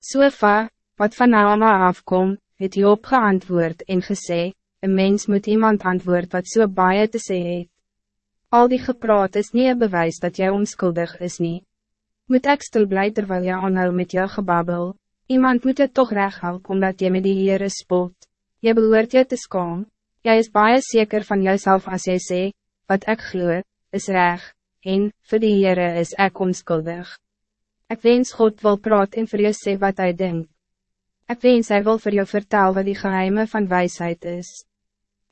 Sofa, wat van Naama afkom, het Job geantwoord en gesê, een mens moet iemand antwoord wat so baie te sê het. Al die gepraat is niet een bewijs dat jij onskuldig is niet. Moet ek stil bly terwijl jy aanhou met jou gebabbel, iemand moet het toch recht hou, omdat jy met die Heere spot. Jy behoort jy te skaam, jy is baie zeker van jezelf als jy sê, wat ik gloe, is recht, en, vir die Heere is ek onskuldig. Ik wens God wil praat en vir jou sê wat hij denkt. Ik wens hij wil voor jou vertellen wat die geheime van wijsheid is.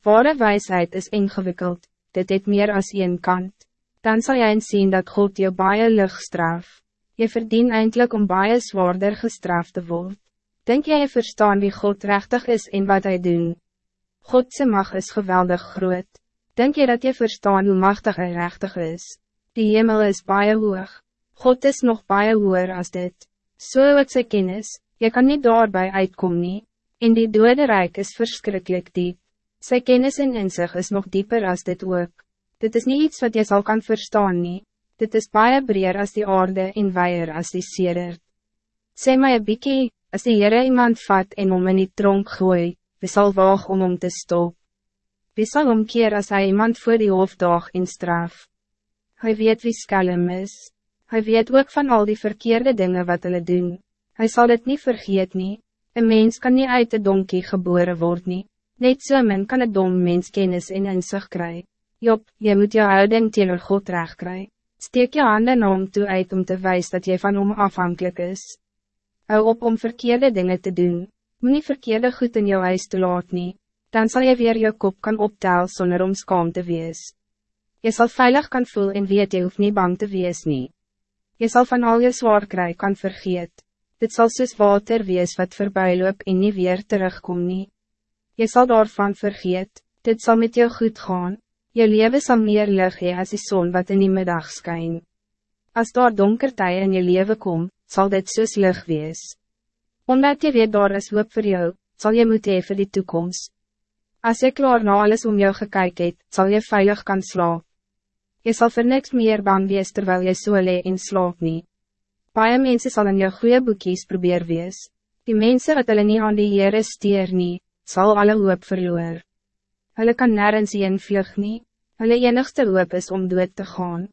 Ware wijsheid is ingewikkeld, dit het meer als een kant. Dan zal jij zien dat God jou baie lucht straf. Je verdient eindelijk om baie zwaarder gestraft te worden. Denk jij je verstaan wie God rechtig is en wat hij doen? Godse mag is geweldig groot. Denk je dat je verstaan hoe machtig hij rechtig is? Die hemel is baie hoog. God is nog baie hoer als dit. So ook sy kennis, jy kan niet daarbij uitkom nie, en die dode rijk is verschrikkelijk diep. Sy kennis en inzicht is nog dieper als dit ook. Dit is niet iets wat jy zal kan verstaan nie. Dit is baie breer als die aarde en weier als die sedert. Sê my een bykie, as die Heere iemand vat en om in die tronk gooi, wie sal waag om om te stop? Wie sal omkeer als hij iemand voor die hoofddag in straf? Hij weet wie skelm is. Hij weet ook van al die verkeerde dingen wat hulle doen. Hij zal het niet vergeten. nie. Een mens kan niet uit de donkie geboren worden. Net so men kan een dom mens kennis en inzicht kry. Job, je moet jou houding teenoor God recht kry. Steek je handen na hom toe uit om te wijzen dat je van hom afhankelijk is. Hou op om verkeerde dingen te doen. Moet niet verkeerde goed in jou huis te laat nie. Dan zal je weer je kop kan optel zonder om skaam te wees. Je zal veilig kan voelen en weet je hoeft niet bang te wees nie. Je zal van al je zwaar kry kan vergeet. Dit zal soos water wees wat voorbij loop en niet weer terugkom nie. Je zal daarvan vergeet, dit zal met jou goed gaan. Je leven zal meer lig hee as die zon wat in die middag skyn. As daar donkertij in je leven kom, zal dit soos lig wees. Omdat je weet daar is hoop voor jou, zal je moet hee vir die toekomst. As je klaar na alles om jou gekyk het, zal je veilig kan slaap. Je zal voor niks meer bang wees terwijl je so lee en slaap nie. Paie mense sal in jou goeie boekies probeer wees. Die mensen wat hulle nie aan die Heere steer nie, sal alle hoop verloor. Hulle kan nergens een vlug nie, hulle enigste hoop is om dood te gaan.